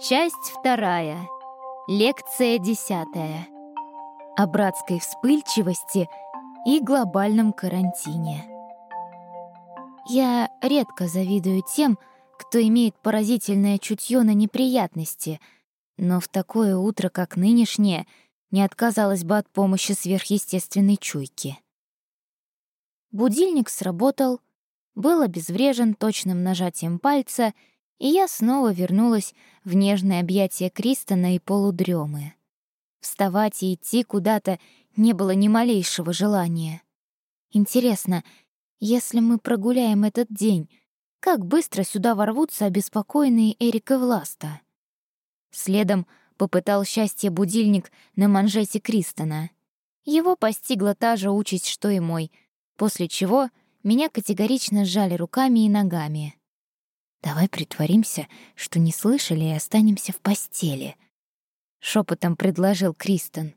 Часть вторая. Лекция десятая. О братской вспыльчивости и глобальном карантине. Я редко завидую тем, кто имеет поразительное чутье на неприятности, но в такое утро, как нынешнее, не отказалась бы от помощи сверхъестественной чуйки. Будильник сработал, был обезврежен точным нажатием пальца — и я снова вернулась в нежное объятие Кристона и полудремы. Вставать и идти куда-то не было ни малейшего желания. Интересно, если мы прогуляем этот день, как быстро сюда ворвутся обеспокоенные Эрик и Власта? Следом попытал счастье будильник на манжете Кристона. Его постигла та же участь, что и мой, после чего меня категорично сжали руками и ногами. «Давай притворимся, что не слышали и останемся в постели», — шепотом предложил Кристен.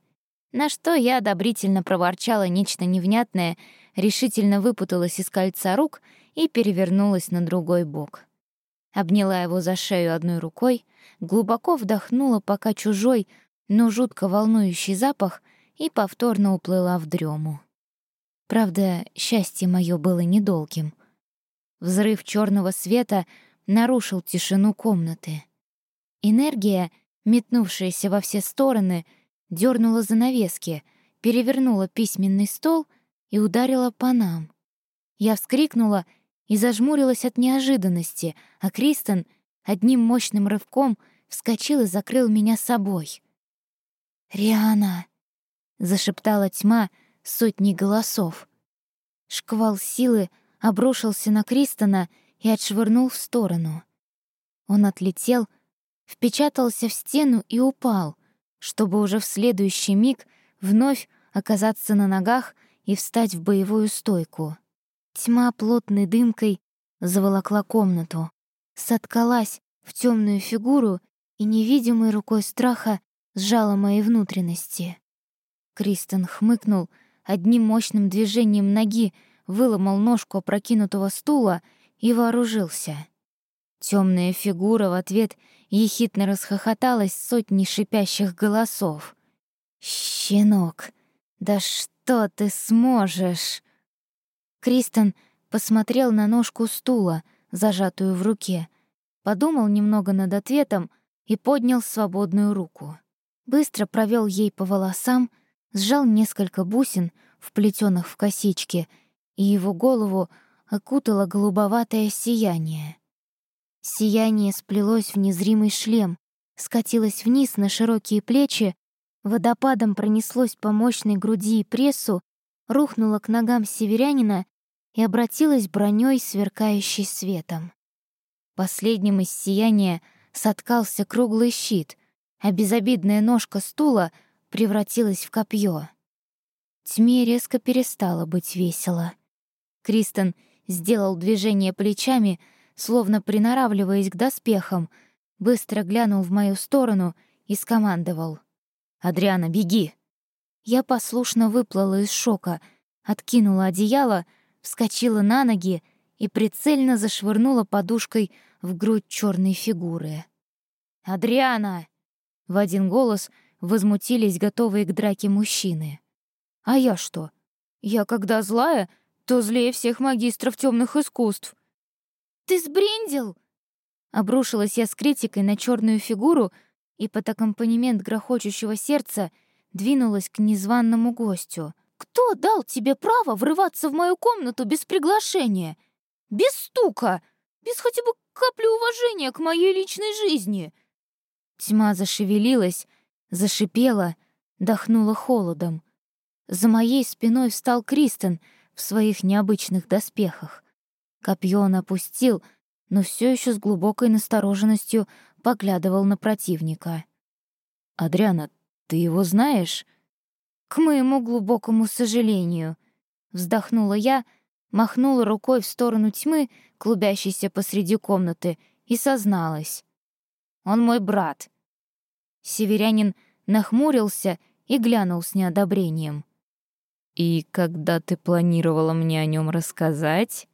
На что я одобрительно проворчала нечто невнятное, решительно выпуталась из кольца рук и перевернулась на другой бок. Обняла его за шею одной рукой, глубоко вдохнула пока чужой, но жутко волнующий запах и повторно уплыла в дрему. Правда, счастье мое было недолгим. Взрыв черного света — нарушил тишину комнаты. Энергия, метнувшаяся во все стороны, дернула занавески, перевернула письменный стол и ударила по нам. Я вскрикнула и зажмурилась от неожиданности, а Кристен одним мощным рывком вскочил и закрыл меня собой. «Риана!» — зашептала тьма сотни голосов. Шквал силы обрушился на Кристона — и отшвырнул в сторону. Он отлетел, впечатался в стену и упал, чтобы уже в следующий миг вновь оказаться на ногах и встать в боевую стойку. Тьма плотной дымкой заволокла комнату, соткалась в темную фигуру и невидимой рукой страха сжала мои внутренности. Кристен хмыкнул, одним мощным движением ноги выломал ножку опрокинутого стула и вооружился. Темная фигура в ответ ехидно расхохоталась сотни шипящих голосов. «Щенок, да что ты сможешь?» Кристен посмотрел на ножку стула, зажатую в руке, подумал немного над ответом и поднял свободную руку. Быстро провел ей по волосам, сжал несколько бусин, вплетенных в косички, и его голову окутало голубоватое сияние. Сияние сплелось в незримый шлем, скатилось вниз на широкие плечи, водопадом пронеслось по мощной груди и прессу, рухнуло к ногам северянина и обратилось броней, сверкающей светом. Последним из сияния соткался круглый щит, а безобидная ножка стула превратилась в копье. Тьме резко перестало быть весело. Кристен сделал движение плечами, словно приноравливаясь к доспехам, быстро глянул в мою сторону и скомандовал. «Адриана, беги!» Я послушно выплыла из шока, откинула одеяло, вскочила на ноги и прицельно зашвырнула подушкой в грудь черной фигуры. «Адриана!» — в один голос возмутились готовые к драке мужчины. «А я что? Я, когда злая, то злее всех магистров темных искусств. «Ты сбрендил?» Обрушилась я с критикой на черную фигуру и под аккомпанемент грохочущего сердца двинулась к незваному гостю. «Кто дал тебе право врываться в мою комнату без приглашения? Без стука? Без хотя бы капли уважения к моей личной жизни?» Тьма зашевелилась, зашипела, дохнула холодом. За моей спиной встал Кристен — в своих необычных доспехах. Копье он опустил, но все еще с глубокой настороженностью поглядывал на противника. «Адриана, ты его знаешь?» «К моему глубокому сожалению», — вздохнула я, махнула рукой в сторону тьмы, клубящейся посреди комнаты, и созналась. «Он мой брат». Северянин нахмурился и глянул с неодобрением. «И когда ты планировала мне о нем рассказать?»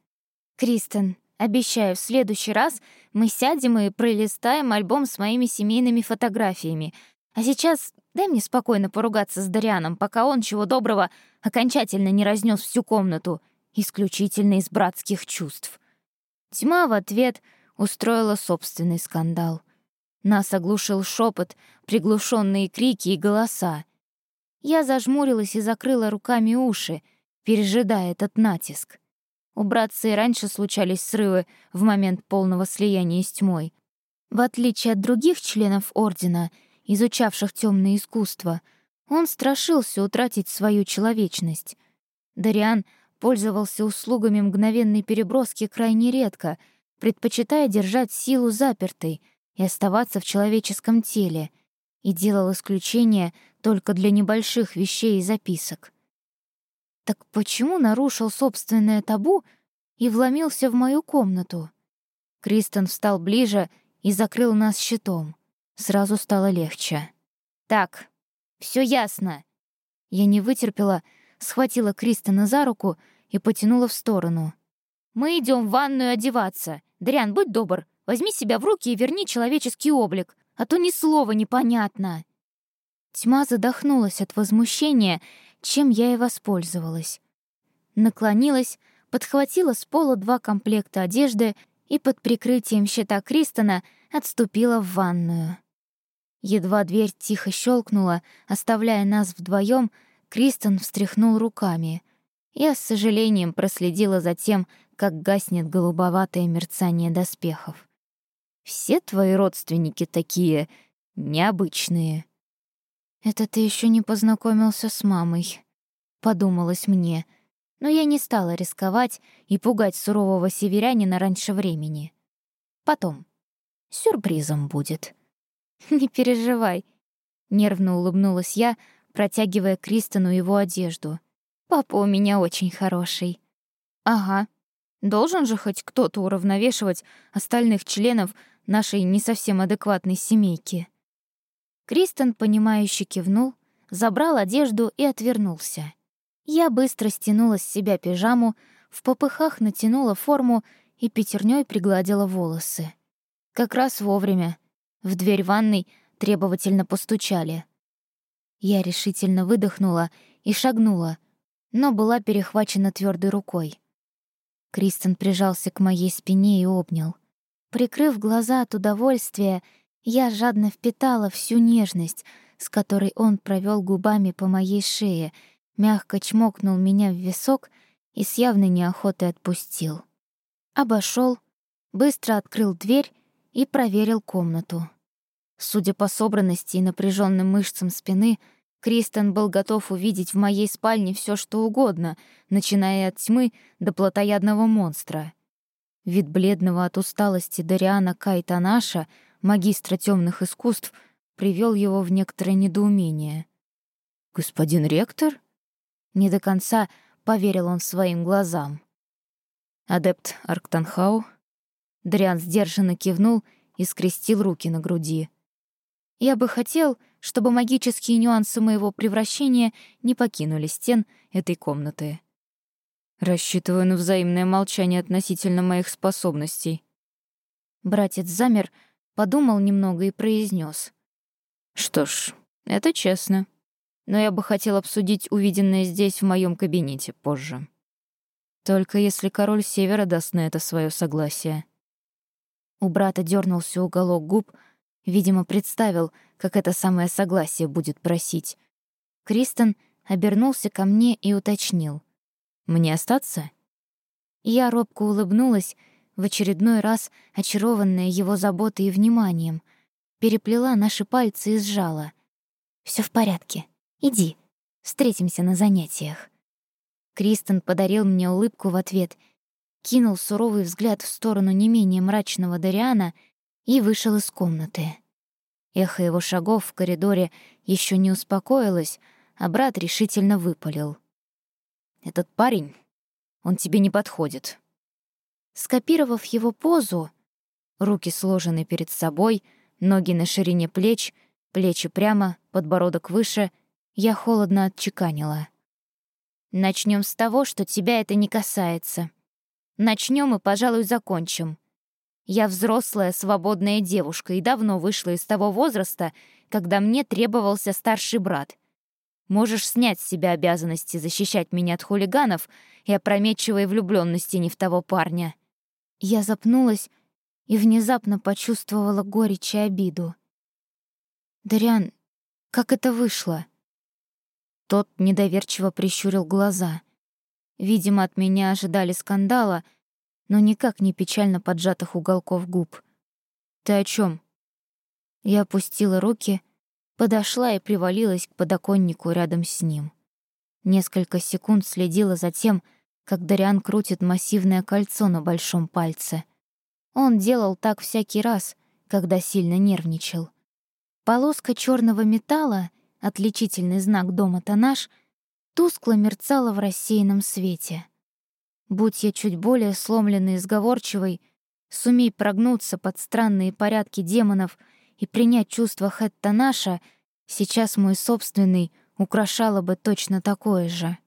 «Кристен, Обещаю, в следующий раз мы сядем и пролистаем альбом с моими семейными фотографиями. А сейчас дай мне спокойно поругаться с Дарианом, пока он, чего доброго, окончательно не разнес всю комнату, исключительно из братских чувств. Тьма в ответ устроила собственный скандал. Нас оглушил шепот, приглушенные крики и голоса. Я зажмурилась и закрыла руками уши, пережидая этот натиск. У братца и раньше случались срывы в момент полного слияния с тьмой. В отличие от других членов Ордена, изучавших темное искусство, он страшился утратить свою человечность. Дариан пользовался услугами мгновенной переброски крайне редко, предпочитая держать силу запертой и оставаться в человеческом теле, и делал исключение только для небольших вещей и записок. Так почему нарушил собственное табу и вломился в мою комнату? Кристен встал ближе и закрыл нас щитом. Сразу стало легче. «Так, все ясно». Я не вытерпела, схватила Кристена за руку и потянула в сторону. «Мы идем в ванную одеваться. Дрян, будь добр, возьми себя в руки и верни человеческий облик, а то ни слова непонятно». Тьма задохнулась от возмущения чем я и воспользовалась. Наклонилась, подхватила с пола два комплекта одежды и под прикрытием щита Кристона отступила в ванную. Едва дверь тихо щелкнула, оставляя нас вдвоем, Кристон встряхнул руками. Я с сожалением проследила за тем, как гаснет голубоватое мерцание доспехов. «Все твои родственники такие необычные», «Это ты еще не познакомился с мамой», — подумалось мне, но я не стала рисковать и пугать сурового северянина раньше времени. Потом. Сюрпризом будет. «Не переживай», — нервно улыбнулась я, протягивая Кристону его одежду. «Папа у меня очень хороший». «Ага. Должен же хоть кто-то уравновешивать остальных членов нашей не совсем адекватной семейки». Кристен, понимающе кивнул, забрал одежду и отвернулся. Я быстро стянула с себя пижаму, в попыхах натянула форму и пятерней пригладила волосы. Как раз вовремя. В дверь ванной требовательно постучали. Я решительно выдохнула и шагнула, но была перехвачена твердой рукой. Кристен прижался к моей спине и обнял. Прикрыв глаза от удовольствия, я жадно впитала всю нежность, с которой он провел губами по моей шее, мягко чмокнул меня в висок и с явной неохотой отпустил. Обошел, быстро открыл дверь и проверил комнату. Судя по собранности и напряженным мышцам спины, Кристен был готов увидеть в моей спальне все, что угодно, начиная от тьмы до плотоядного монстра. Вид бледного от усталости Дариана Кайтанаша — магистра темных искусств, привел его в некоторое недоумение. «Господин ректор?» Не до конца поверил он своим глазам. «Адепт Арктанхау?» Дриан сдержанно кивнул и скрестил руки на груди. «Я бы хотел, чтобы магические нюансы моего превращения не покинули стен этой комнаты. Рассчитываю на взаимное молчание относительно моих способностей». Братец замер, подумал немного и произнес: «Что ж, это честно. Но я бы хотел обсудить увиденное здесь в моем кабинете позже. Только если король Севера даст на это свое согласие». У брата дернулся уголок губ, видимо, представил, как это самое согласие будет просить. Кристен обернулся ко мне и уточнил. «Мне остаться?» Я робко улыбнулась, в очередной раз очарованная его заботой и вниманием, переплела наши пальцы и сжала. Все в порядке. Иди. Встретимся на занятиях». Кристен подарил мне улыбку в ответ, кинул суровый взгляд в сторону не менее мрачного Дариана и вышел из комнаты. Эхо его шагов в коридоре еще не успокоилось, а брат решительно выпалил. «Этот парень, он тебе не подходит. Скопировав его позу, руки сложены перед собой, ноги на ширине плеч, плечи прямо, подбородок выше, я холодно отчеканила. Начнем с того, что тебя это не касается. Начнем и, пожалуй, закончим. Я взрослая, свободная девушка и давно вышла из того возраста, когда мне требовался старший брат. Можешь снять с себя обязанности защищать меня от хулиганов и опрометчивой влюбленности не в того парня. Я запнулась и внезапно почувствовала горечь и обиду. «Дариан, как это вышло?» Тот недоверчиво прищурил глаза. Видимо, от меня ожидали скандала, но никак не печально поджатых уголков губ. «Ты о чем? Я опустила руки, подошла и привалилась к подоконнику рядом с ним. Несколько секунд следила за тем, как Дариан крутит массивное кольцо на большом пальце. Он делал так всякий раз, когда сильно нервничал. Полоска черного металла, отличительный знак дома Танаш, тускло мерцала в рассеянном свете. Будь я чуть более сломленной и сговорчивой, сумей прогнуться под странные порядки демонов и принять чувство Хэт-Танаша, сейчас мой собственный украшало бы точно такое же.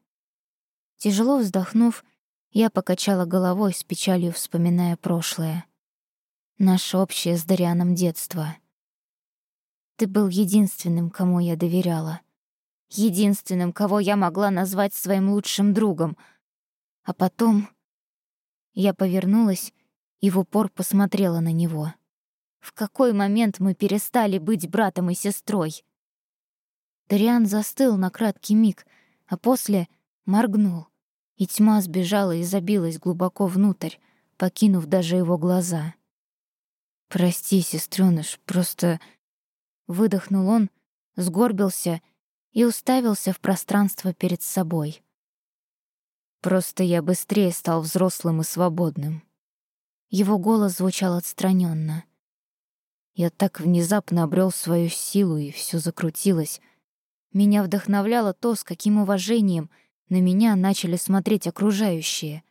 Тяжело вздохнув, я покачала головой с печалью, вспоминая прошлое. Наше общее с Дарианом детство. Ты был единственным, кому я доверяла. Единственным, кого я могла назвать своим лучшим другом. А потом я повернулась и в упор посмотрела на него. В какой момент мы перестали быть братом и сестрой? Дариан застыл на краткий миг, а после моргнул и тьма сбежала и забилась глубоко внутрь, покинув даже его глаза. «Прости, сестрёныш, просто...» Выдохнул он, сгорбился и уставился в пространство перед собой. «Просто я быстрее стал взрослым и свободным». Его голос звучал отстраненно. Я так внезапно обрел свою силу, и все закрутилось. Меня вдохновляло то, с каким уважением — на меня начали смотреть окружающие.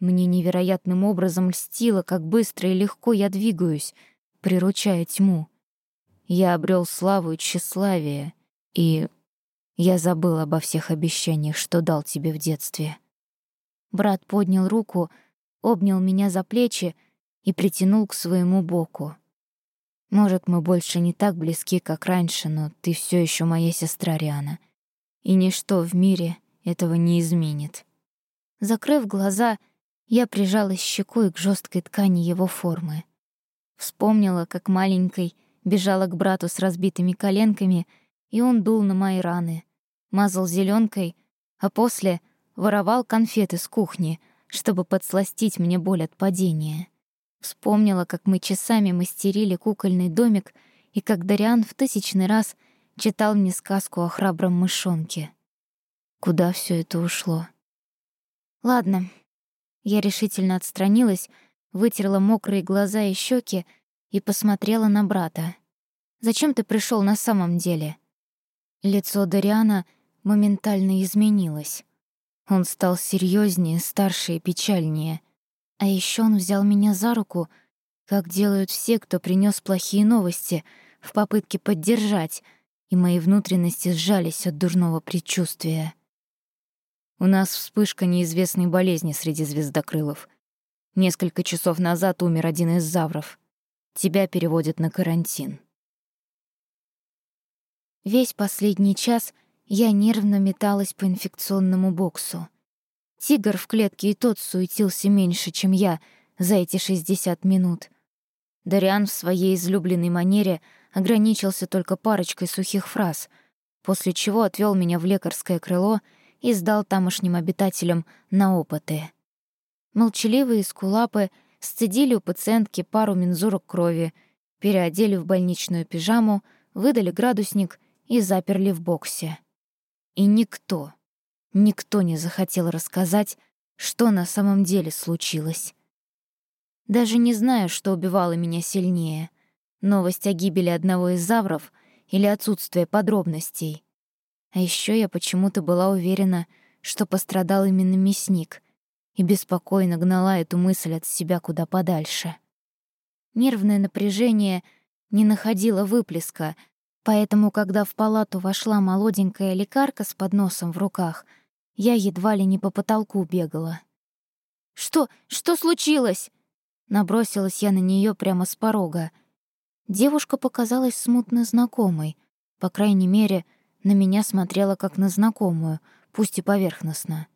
Мне невероятным образом льстило, как быстро и легко я двигаюсь, приручая тьму. Я обрел славу и тщеславие, и я забыл обо всех обещаниях, что дал тебе в детстве. Брат поднял руку, обнял меня за плечи и притянул к своему боку. Может, мы больше не так близки, как раньше, но ты все еще моя сестра Риана. И ничто в мире этого не изменит. Закрыв глаза, я прижалась щекой к жесткой ткани его формы. Вспомнила, как маленькой бежала к брату с разбитыми коленками, и он дул на мои раны, мазал зеленкой, а после воровал конфеты с кухни, чтобы подсластить мне боль от падения. Вспомнила, как мы часами мастерили кукольный домик и как Дариан в тысячный раз читал мне сказку о храбром мышонке. Куда все это ушло? Ладно. Я решительно отстранилась, вытерла мокрые глаза и щеки и посмотрела на брата. «Зачем ты пришел на самом деле?» Лицо Дариана моментально изменилось. Он стал серьезнее, старше и печальнее. А еще он взял меня за руку, как делают все, кто принес плохие новости, в попытке поддержать, и мои внутренности сжались от дурного предчувствия. У нас вспышка неизвестной болезни среди звездокрылов. Несколько часов назад умер один из завров. Тебя переводят на карантин. Весь последний час я нервно металась по инфекционному боксу. Тигр в клетке и тот суетился меньше, чем я за эти 60 минут. Дариан в своей излюбленной манере ограничился только парочкой сухих фраз, после чего отвел меня в лекарское крыло — и сдал тамошним обитателям на опыты. Молчаливые скулапы сцедили у пациентки пару мензурок крови, переодели в больничную пижаму, выдали градусник и заперли в боксе. И никто, никто не захотел рассказать, что на самом деле случилось. Даже не знаю, что убивало меня сильнее — новость о гибели одного из завров или отсутствие подробностей. А еще я почему-то была уверена, что пострадал именно мясник, и беспокойно гнала эту мысль от себя куда подальше. Нервное напряжение не находило выплеска, поэтому, когда в палату вошла молоденькая лекарка с подносом в руках, я едва ли не по потолку бегала. Что? Что случилось?» Набросилась я на нее прямо с порога. Девушка показалась смутно знакомой. По крайней мере, на меня смотрела как на знакомую, пусть и поверхностно.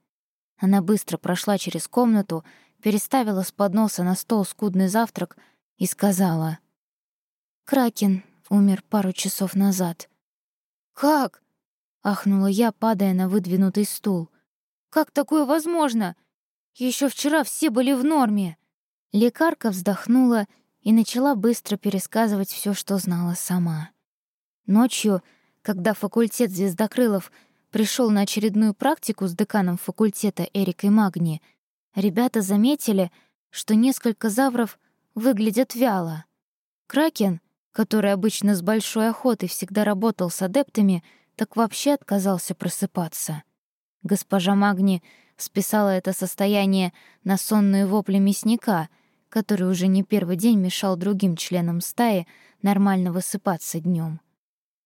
Она быстро прошла через комнату, переставила с подноса на стол скудный завтрак и сказала. «Кракен умер пару часов назад». «Как?» — ахнула я, падая на выдвинутый стул. «Как такое возможно? Еще вчера все были в норме». Лекарка вздохнула и начала быстро пересказывать все, что знала сама. Ночью, когда факультет звездокрылов пришел на очередную практику с деканом факультета Эрикой Магни, ребята заметили, что несколько завров выглядят вяло. Кракен, который обычно с большой охотой всегда работал с адептами, так вообще отказался просыпаться. Госпожа Магни списала это состояние на сонные вопли мясника, который уже не первый день мешал другим членам стаи нормально высыпаться днем.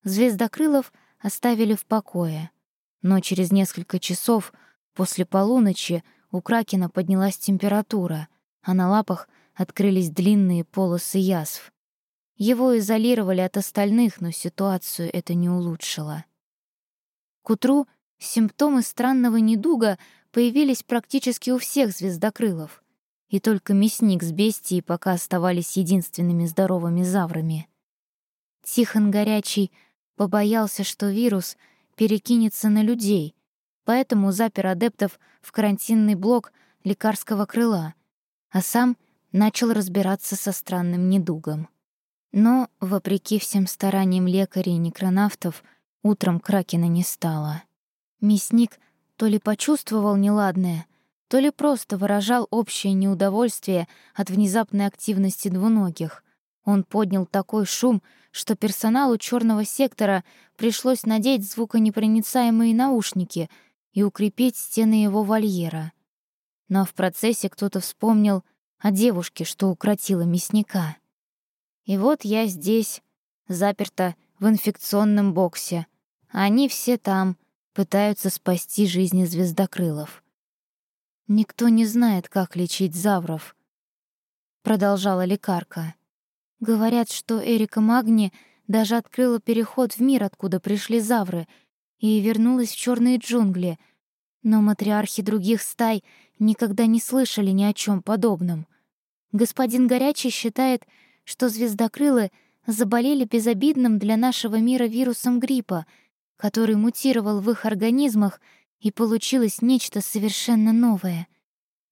Звездокрылов оставили в покое, но через несколько часов после полуночи у Кракена поднялась температура, а на лапах открылись длинные полосы язв. Его изолировали от остальных, но ситуацию это не улучшило. К утру симптомы странного недуга появились практически у всех звездокрылов, и только мясник с бестией пока оставались единственными здоровыми заврами. Тихон Горячий побоялся, что вирус перекинется на людей, поэтому запер адептов в карантинный блок лекарского крыла, а сам начал разбираться со странным недугом. Но, вопреки всем стараниям лекарей и некронавтов, утром Кракена не стало. Мясник то ли почувствовал неладное, то ли просто выражал общее неудовольствие от внезапной активности двуногих. Он поднял такой шум, что персоналу черного сектора пришлось надеть звуконепроницаемые наушники и укрепить стены его вольера. Но в процессе кто-то вспомнил о девушке, что укротила мясника. И вот я здесь, заперта в инфекционном боксе. Они все там, пытаются спасти жизни звездокрылов. «Никто не знает, как лечить завров», — продолжала лекарка. «Говорят, что Эрика Магни даже открыла переход в мир, откуда пришли завры, и вернулась в черные джунгли, но матриархи других стай никогда не слышали ни о чем подобном. Господин Горячий считает, что звездокрылы заболели безобидным для нашего мира вирусом гриппа, который мутировал в их организмах, и получилось нечто совершенно новое.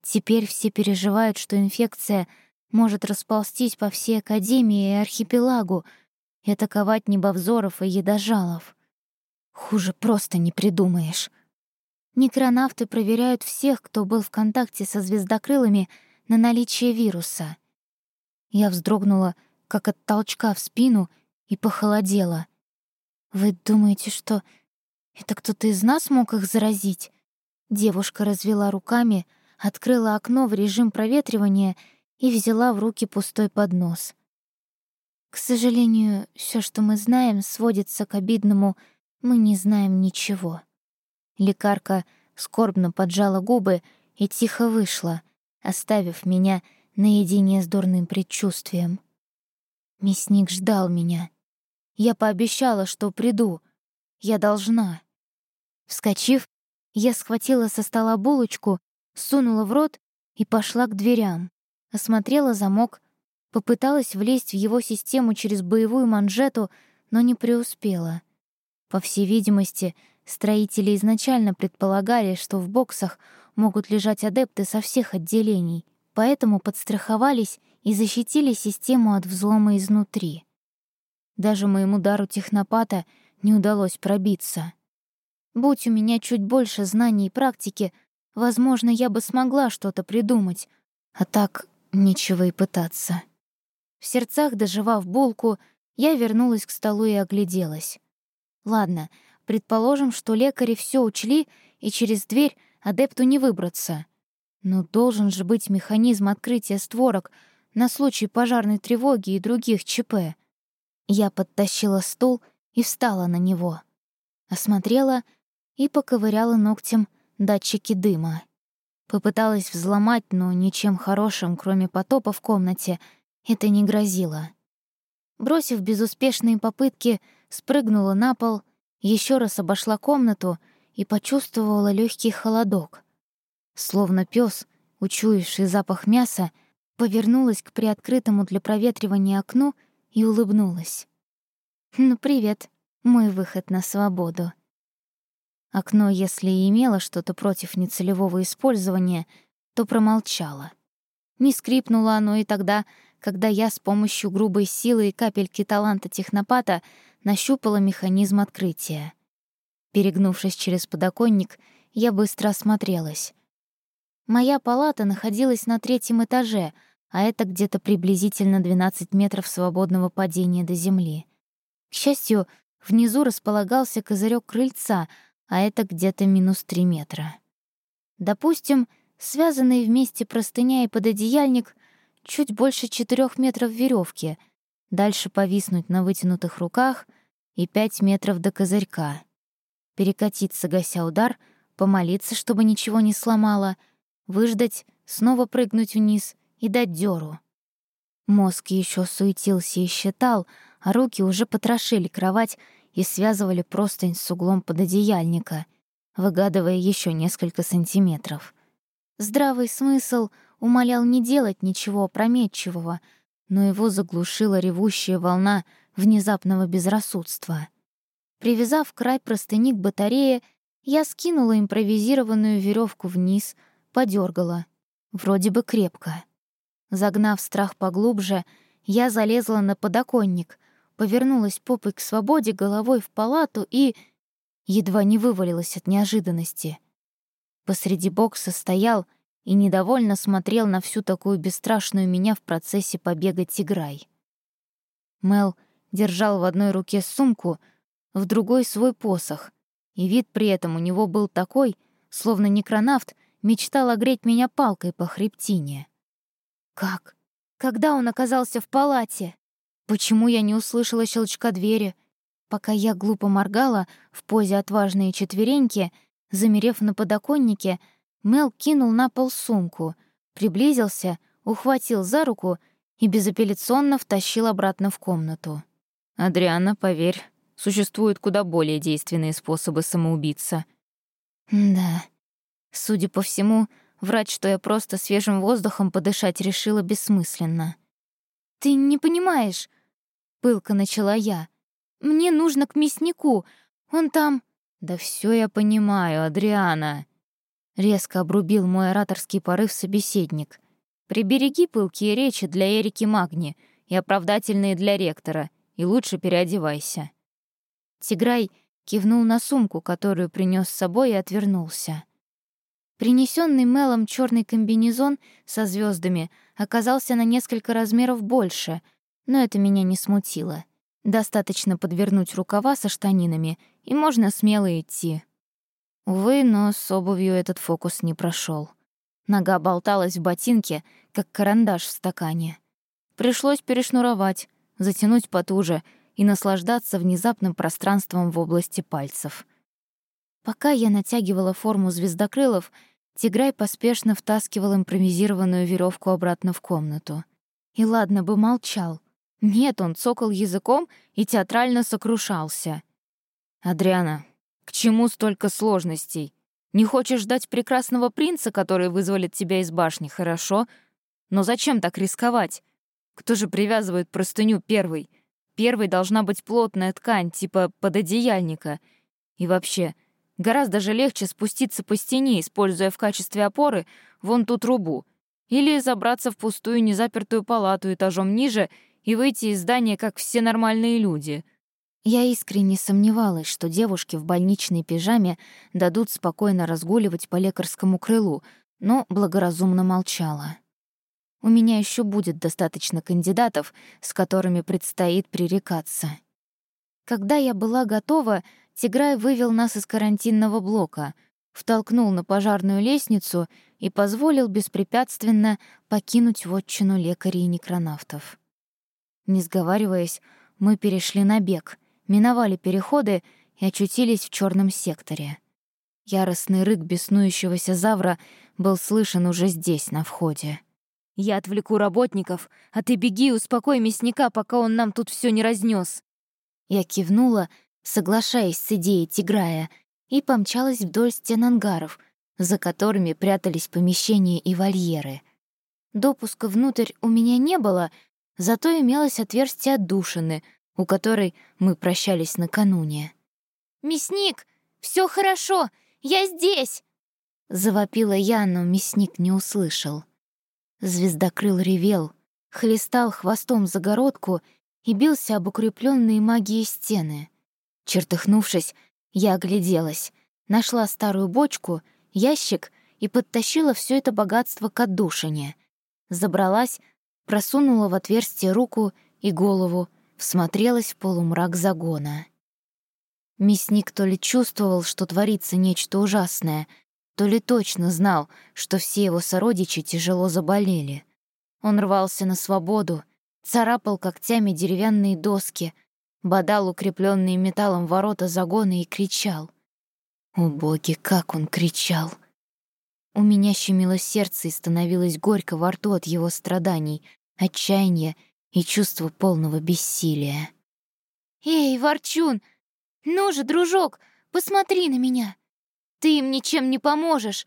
Теперь все переживают, что инфекция может расползтись по всей Академии и архипелагу и атаковать небовзоров и едожалов. Хуже просто не придумаешь. Некронавты проверяют всех, кто был в контакте со звездокрылами, на наличие вируса. Я вздрогнула, как от толчка в спину, и похолодела. «Вы думаете, что это кто-то из нас мог их заразить?» Девушка развела руками, открыла окно в режим проветривания и взяла в руки пустой поднос. «К сожалению, все, что мы знаем, сводится к обидному «мы не знаем ничего». Лекарка скорбно поджала губы и тихо вышла, оставив меня наедине с дурным предчувствием. Мясник ждал меня. Я пообещала, что приду. Я должна. Вскочив, я схватила со стола булочку, сунула в рот и пошла к дверям. Осмотрела замок, попыталась влезть в его систему через боевую манжету, но не преуспела. По всей видимости, строители изначально предполагали, что в боксах могут лежать адепты со всех отделений, поэтому подстраховались и защитили систему от взлома изнутри. Даже моему дару технопата не удалось пробиться. Будь у меня чуть больше знаний и практики, возможно, я бы смогла что-то придумать, а так нечего и пытаться. В сердцах, доживав булку, я вернулась к столу и огляделась. Ладно, предположим, что лекари все учли, и через дверь адепту не выбраться. Но должен же быть механизм открытия створок на случай пожарной тревоги и других ЧП. Я подтащила стул и встала на него. Осмотрела и поковыряла ногтем датчики дыма. Попыталась взломать, но ничем хорошим, кроме потопа в комнате, это не грозило. Бросив безуспешные попытки, спрыгнула на пол, еще раз обошла комнату и почувствовала легкий холодок. Словно пес, учуявший запах мяса, повернулась к приоткрытому для проветривания окну и улыбнулась. «Ну, привет, мой выход на свободу». Окно, если и имело что-то против нецелевого использования, то промолчало. Не скрипнуло оно и тогда, когда я с помощью грубой силы и капельки таланта технопата нащупала механизм открытия. Перегнувшись через подоконник, я быстро осмотрелась. Моя палата находилась на третьем этаже, а это где-то приблизительно 12 метров свободного падения до земли. К счастью, внизу располагался козырек крыльца, а это где-то минус 3 метра. Допустим, связанные вместе простыня и пододеяльник чуть больше 4 метров веревки, дальше повиснуть на вытянутых руках и 5 метров до козырька. Перекатиться, гася удар, помолиться, чтобы ничего не сломало — выждать, снова прыгнуть вниз и дать дёру. Мозг еще суетился и считал, а руки уже потрошили кровать и связывали простынь с углом пододеяльника, выгадывая еще несколько сантиметров. Здравый смысл умолял не делать ничего опрометчивого, но его заглушила ревущая волна внезапного безрассудства. Привязав край простыни к батарее, я скинула импровизированную веревку вниз — подергала. Вроде бы крепко. Загнав страх поглубже, я залезла на подоконник, повернулась попой к свободе, головой в палату и... едва не вывалилась от неожиданности. Посреди бокса стоял и недовольно смотрел на всю такую бесстрашную меня в процессе побега тиграй. Мел держал в одной руке сумку, в другой — свой посох, и вид при этом у него был такой, словно некронавт мечтал огреть меня палкой по хребтине. Как? Когда он оказался в палате? Почему я не услышала щелчка двери? Пока я глупо моргала в позе отважные четвереньки, замерев на подоконнике, Мел кинул на пол сумку, приблизился, ухватил за руку и безапелляционно втащил обратно в комнату. «Адриана, поверь, существуют куда более действенные способы самоубиться». «Да, Судя по всему, врать, что я просто свежим воздухом подышать решила бессмысленно. «Ты не понимаешь», — пылко начала я. «Мне нужно к мяснику. Он там...» «Да все я понимаю, Адриана», — резко обрубил мой ораторский порыв собеседник. «Прибереги пылкие речи для Эрики Магни и оправдательные для ректора, и лучше переодевайся». Тиграй кивнул на сумку, которую принес с собой, и отвернулся. Принесенный Мелом черный комбинезон со звездами оказался на несколько размеров больше, но это меня не смутило. Достаточно подвернуть рукава со штанинами, и можно смело идти. Увы, но с обувью этот фокус не прошел. Нога болталась в ботинке, как карандаш в стакане. Пришлось перешнуровать, затянуть потуже и наслаждаться внезапным пространством в области пальцев. Пока я натягивала форму звездокрылов, Тиграй поспешно втаскивал импровизированную веревку обратно в комнату. И ладно бы молчал. Нет, он цокал языком и театрально сокрушался. «Адриана, к чему столько сложностей? Не хочешь ждать прекрасного принца, который вызволит тебя из башни, хорошо? Но зачем так рисковать? Кто же привязывает простыню первой? Первой должна быть плотная ткань, типа пододеяльника. И вообще, Гораздо же легче спуститься по стене, используя в качестве опоры вон ту трубу, или забраться в пустую незапертую палату этажом ниже и выйти из здания, как все нормальные люди. Я искренне сомневалась, что девушки в больничной пижаме дадут спокойно разгуливать по лекарскому крылу, но благоразумно молчала. У меня еще будет достаточно кандидатов, с которыми предстоит пререкаться. Когда я была готова, Тиграй вывел нас из карантинного блока, втолкнул на пожарную лестницу и позволил беспрепятственно покинуть вотчину лекарей и некронавтов. Не сговариваясь, мы перешли на бег, миновали переходы и очутились в черном секторе. Яростный рык беснующегося завра был слышен уже здесь, на входе. «Я отвлеку работников, а ты беги и успокой мясника, пока он нам тут все не разнес. Я кивнула, соглашаясь с идеей Тиграя, и помчалась вдоль стен ангаров, за которыми прятались помещения и вольеры. Допуска внутрь у меня не было, зато имелось отверстие отдушины, у которой мы прощались накануне. «Мясник, все хорошо, я здесь!» Завопила я, но мясник не услышал. Звездокрыл ревел, хлестал хвостом загородку и бился об укрепленные магией стены. Чертыхнувшись, я огляделась, нашла старую бочку, ящик и подтащила все это богатство к отдушине. Забралась, просунула в отверстие руку и голову, всмотрелась в полумрак загона. Мясник то ли чувствовал, что творится нечто ужасное, то ли точно знал, что все его сородичи тяжело заболели. Он рвался на свободу, царапал когтями деревянные доски, бодал укрепленные металлом ворота загона и кричал. О боги, как он кричал! У меня щемило сердце и становилось горько во рту от его страданий, отчаяния и чувства полного бессилия. «Эй, Ворчун! Ну же, дружок, посмотри на меня! Ты им ничем не поможешь!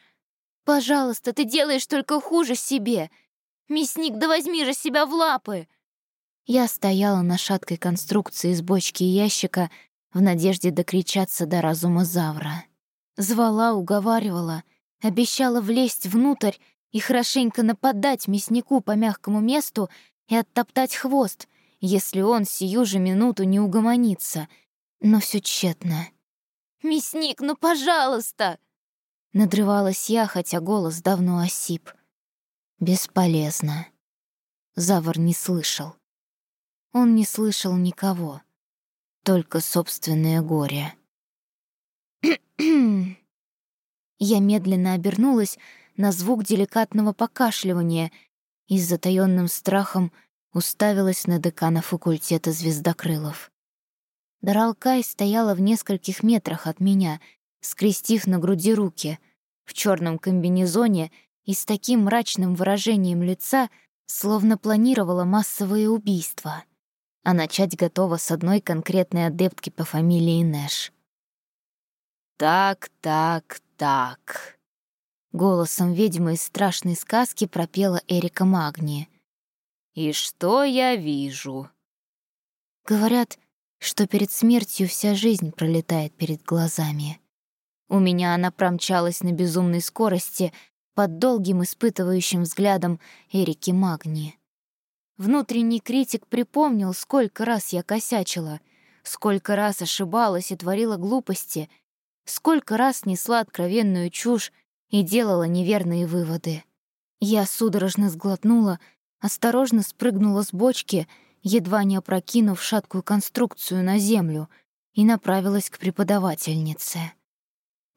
Пожалуйста, ты делаешь только хуже себе! Мясник, да возьми же себя в лапы!» Я стояла на шаткой конструкции из бочки и ящика в надежде докричаться до разума Завра. Звала, уговаривала, обещала влезть внутрь и хорошенько нападать мяснику по мягкому месту и оттоптать хвост, если он сию же минуту не угомонится. Но все тщетно. «Мясник, ну пожалуйста!» Надрывалась я, хотя голос давно осип. Бесполезно. Завар не слышал. Он не слышал никого, только собственное горе. Я медленно обернулась на звук деликатного покашливания и с затаённым страхом уставилась на декана факультета звездокрылов. Даралкай стояла в нескольких метрах от меня, скрестив на груди руки, в черном комбинезоне и с таким мрачным выражением лица, словно планировала массовое убийство а начать готова с одной конкретной адептки по фамилии Нэш. «Так, так, так», — голосом ведьмы из страшной сказки пропела Эрика Магни. «И что я вижу?» Говорят, что перед смертью вся жизнь пролетает перед глазами. У меня она промчалась на безумной скорости под долгим испытывающим взглядом Эрики Магни. Внутренний критик припомнил, сколько раз я косячила, сколько раз ошибалась и творила глупости, сколько раз несла откровенную чушь и делала неверные выводы. Я судорожно сглотнула, осторожно спрыгнула с бочки, едва не опрокинув шаткую конструкцию на землю, и направилась к преподавательнице.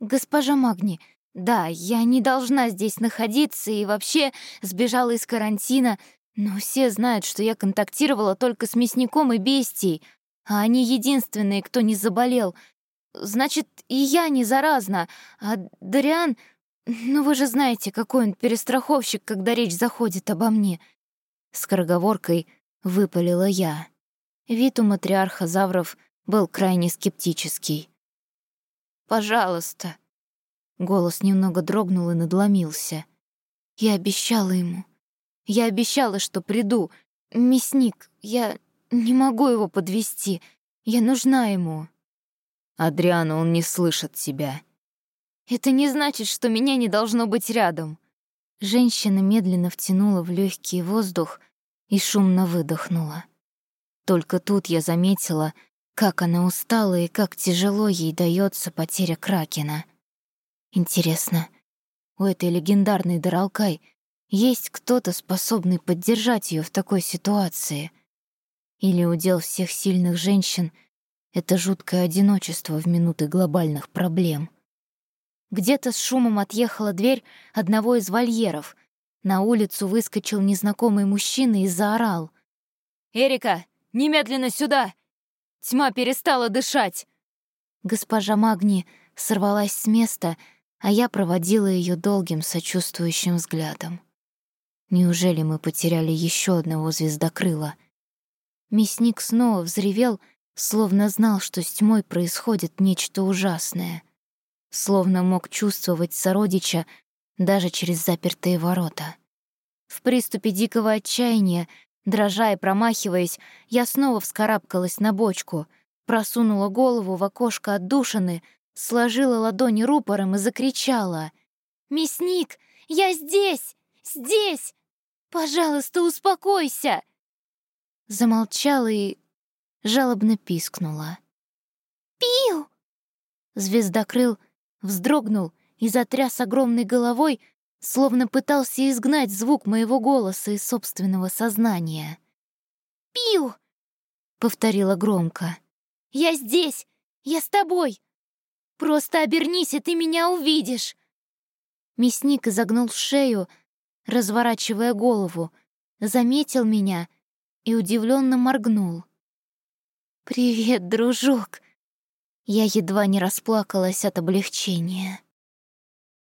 «Госпожа Магни, да, я не должна здесь находиться и вообще сбежала из карантина, но все знают, что я контактировала только с мясником и бестией, а они единственные, кто не заболел. Значит, и я не заразна, а Дариан... Ну вы же знаете, какой он перестраховщик, когда речь заходит обо мне. Скороговоркой выпалила я. Вид у матриарха Завров был крайне скептический. «Пожалуйста». Голос немного дрогнул и надломился. Я обещала ему. Я обещала, что приду. Мясник, я не могу его подвести. Я нужна ему. Адриана, он не слышит тебя. Это не значит, что меня не должно быть рядом. Женщина медленно втянула в легкий воздух и шумно выдохнула. Только тут я заметила, как она устала и как тяжело ей дается потеря Кракена. Интересно, у этой легендарной Даралкай есть кто-то, способный поддержать ее в такой ситуации. Или удел всех сильных женщин — это жуткое одиночество в минуты глобальных проблем. Где-то с шумом отъехала дверь одного из вольеров. На улицу выскочил незнакомый мужчина и заорал. «Эрика, немедленно сюда! Тьма перестала дышать!» Госпожа Магни сорвалась с места, а я проводила ее долгим сочувствующим взглядом. Неужели мы потеряли еще одного звездокрыла? Мясник снова взревел, словно знал, что с тьмой происходит нечто ужасное. Словно мог чувствовать сородича даже через запертые ворота. В приступе дикого отчаяния, дрожа и промахиваясь, я снова вскарабкалась на бочку, просунула голову в окошко отдушины, сложила ладони рупором и закричала. «Мясник, я здесь! Здесь! Пожалуйста, успокойся!» Замолчала и жалобно пискнула. «Пиу!» Звездокрыл вздрогнул и затряс огромной головой, словно пытался изгнать звук моего голоса из собственного сознания. «Пиу!» — повторила громко. «Я здесь! Я с тобой! Просто обернись, и ты меня увидишь!» Мясник изогнул шею, разворачивая голову, заметил меня и удивленно моргнул. «Привет, дружок!» Я едва не расплакалась от облегчения.